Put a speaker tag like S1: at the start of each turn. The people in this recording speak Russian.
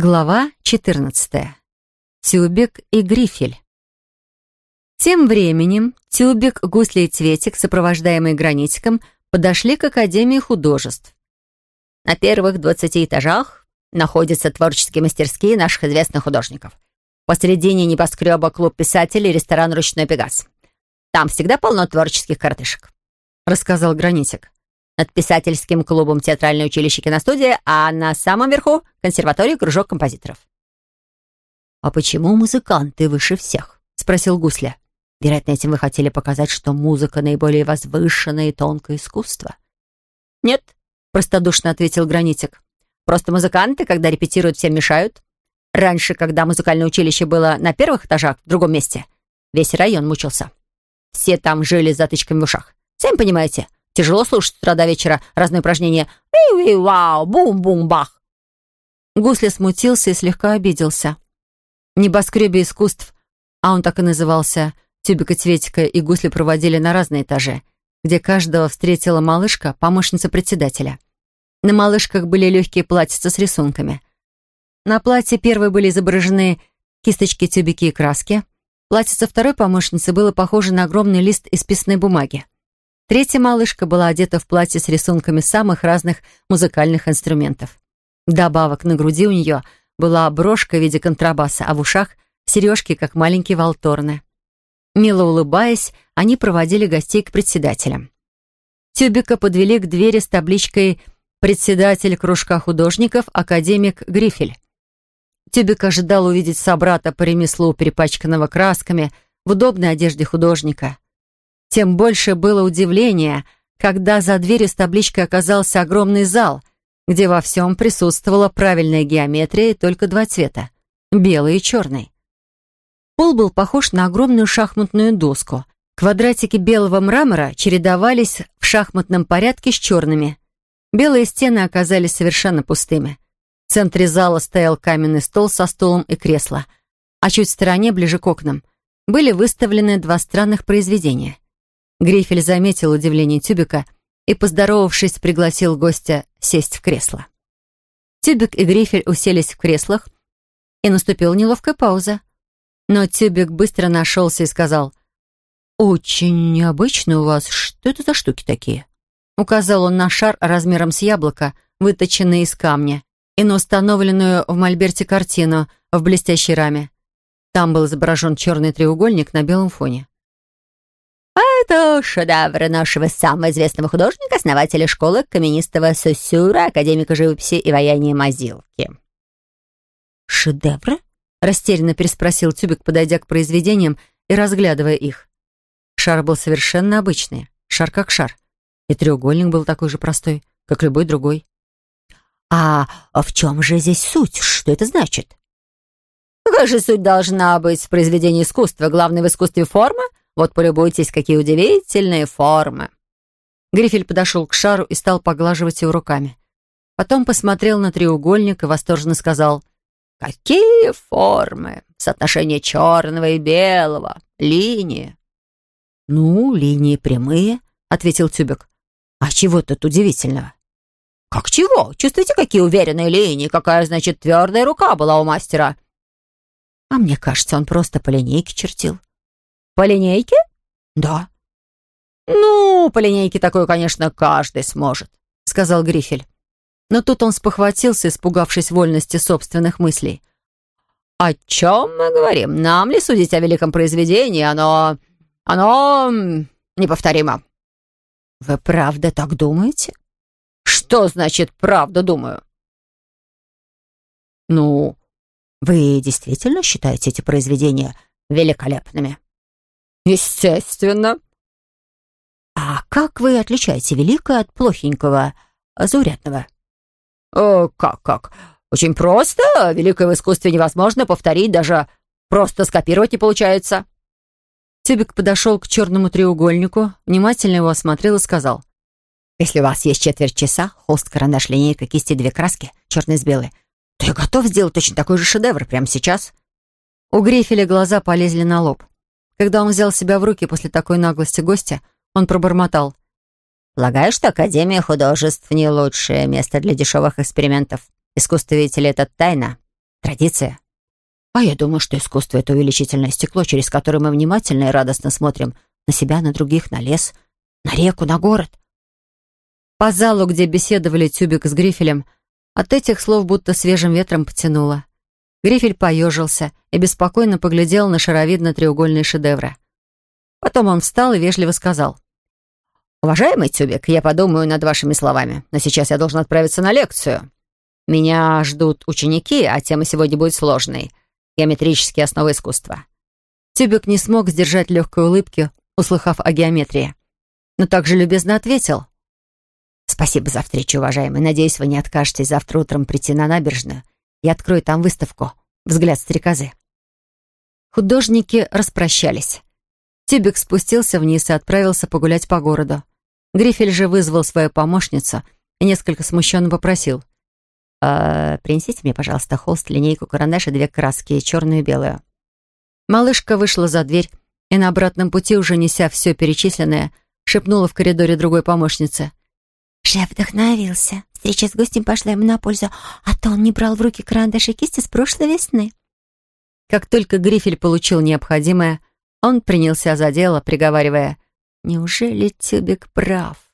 S1: Глава 14. Тюбик и Грифель. Тем временем Тюбик, Гусли и Цветик, сопровождаемые гранитиком, подошли к Академии художеств.
S2: На первых двадцати этажах находятся творческие мастерские наших известных художников. Посередине небоскреба клуб писателей и ресторан «Ручной Пегас». Там всегда полно творческих картышек», — рассказал Гранитик. Над писательским клубом театральное училище киностудия, а на самом верху — консерватория кружок композиторов.
S1: «А почему музыканты выше всех?» — спросил Гусля. «Вероятно, этим вы хотели показать, что музыка — наиболее возвышенное и тонкое искусство».
S2: «Нет», — простодушно ответил Гранитик. «Просто музыканты, когда репетируют, всем мешают. Раньше, когда музыкальное училище было на первых этажах, в другом месте, весь район мучился. Все там жили с затычками в ушах. Сами понимаете, Тяжело слушать с утра до вечера разные упражнения. «Ви-ви-вау! Бум-бум-бах!»
S1: Гусли смутился и слегка обиделся. Небоскребе искусств, а он так и назывался, Тюбика Цветика и Гусли проводили на разные этажи, где каждого встретила малышка, помощница председателя. На малышках были легкие платьица с рисунками. На платье первой были изображены кисточки, тюбики и краски. Платьице второй помощницы было похоже на огромный лист из писной бумаги. Третья малышка была одета в платье с рисунками самых разных музыкальных инструментов. Добавок на груди у нее была брошка в виде контрабаса, а в ушах — сережки, как маленькие волторны. Мило улыбаясь, они проводили гостей к председателям. Тюбика подвели к двери с табличкой «Председатель кружка художников, академик Грифель». Тюбик ожидал увидеть собрата по ремеслу, перепачканного красками, в удобной одежде художника — тем больше было удивления, когда за дверью с табличкой оказался огромный зал, где во всем присутствовала правильная геометрия и только два цвета — белый и черный. Пол был похож на огромную шахматную доску. Квадратики белого мрамора чередовались в шахматном порядке с черными. Белые стены оказались совершенно пустыми. В центре зала стоял каменный стол со стулом и кресло, а чуть в стороне, ближе к окнам, были выставлены два странных произведения — Грифель заметил удивление Тюбика и, поздоровавшись, пригласил гостя сесть в кресло. Тюбик и Грифель уселись в креслах, и наступила неловкая пауза. Но Тюбик быстро нашелся и сказал, «Очень необычно у вас. Что это за штуки такие?» Указал он на шар размером с яблоко, выточенный из камня, и на установленную в мольберте картину в блестящей раме. Там был изображен черный треугольник на белом фоне.
S2: Это шедевр нашего самого известного художника, основателя школы каменистого Сосюра, академика живописи и ваяния Мазилки.
S1: «Шедевры?» — растерянно переспросил Тюбик, подойдя к произведениям и разглядывая их. Шар был совершенно обычный, шар как шар. И треугольник был такой же простой, как любой другой.
S2: «А в чем же здесь суть? Что это значит?» «Какая же суть должна быть в произведении искусства? Главное в искусстве форма? Вот полюбуйтесь, какие удивительные формы».
S1: Грифель подошел к шару и стал поглаживать его руками. Потом посмотрел на треугольник и восторженно сказал
S2: «Какие формы! Соотношение черного и белого, линии!»
S1: «Ну, линии прямые», — ответил Тюбик. «А чего тут удивительного?»
S2: «Как чего? Чувствуете, какие уверенные линии? Какая, значит, твердая рука была у мастера?»
S1: «А мне кажется, он просто по линейке чертил».
S2: «По линейке?»
S1: «Да».
S2: «Ну, по линейке такое, конечно, каждый сможет», — сказал Грифель.
S1: Но тут он спохватился, испугавшись вольности собственных мыслей.
S2: «О чем мы говорим? Нам ли судить о великом произведении? Оно... оно... неповторимо».
S1: «Вы правда так думаете?»
S2: «Что значит «правда думаю»?»
S1: «Ну, вы действительно считаете эти произведения великолепными?»
S2: «Естественно».
S1: «А как вы отличаете великое от плохенького, заурядного?»
S2: «Э, «Как-как? Очень просто. Великое в искусстве невозможно повторить, даже просто скопировать не получается».
S1: Тюбик подошел к черному треугольнику, внимательно его осмотрел и сказал.
S2: «Если у вас есть четверть часа, холст, карандаш, линейка, кисти, две краски, черный с белой, то я готов сделать точно такой же шедевр прямо сейчас».
S1: У Грифеля глаза полезли на лоб. Когда он взял себя в руки после такой наглости гостя, он пробормотал.
S2: «Полагаю, что Академия художеств не лучшее место для дешевых экспериментов. Искусство, видите ли, это тайна. Традиция. А я думаю, что искусство — это увеличительное стекло, через которое мы внимательно и радостно смотрим на себя, на других, на лес, на реку, на город.
S1: По залу, где беседовали Тюбик с Грифелем, от этих слов будто свежим ветром потянуло. Грифель поежился и беспокойно поглядел на шаровидно-треугольные шедевры. Потом он встал и вежливо сказал.
S2: «Уважаемый Тюбик, я подумаю над вашими словами, но сейчас я должен отправиться на лекцию. Меня ждут ученики, а тема сегодня будет сложной. Геометрические основы искусства».
S1: Тюбик не смог сдержать легкой улыбки, услыхав о геометрии, но также любезно ответил.
S2: «Спасибо за встречу, уважаемый. Надеюсь, вы не откажетесь завтра утром прийти на набережную я открою там выставку «Взгляд стрекозы».
S1: Художники распрощались. Тюбик спустился вниз и отправился погулять по городу. Грифель же вызвал свою помощницу и несколько смущенно попросил.
S2: «Э, «Принесите мне, пожалуйста, холст, линейку, карандаш и две краски, черную и белую».
S1: Малышка вышла за дверь и на обратном пути, уже неся все перечисленное, шепнула в коридоре другой помощнице.
S3: «Шеф вдохновился. Встреча с гостем пошла ему на пользу, а то он не брал в руки карандаш и кисти с прошлой весны».
S1: Как только Грифель получил необходимое, он принялся за дело, приговаривая «Неужели Тюбик прав?»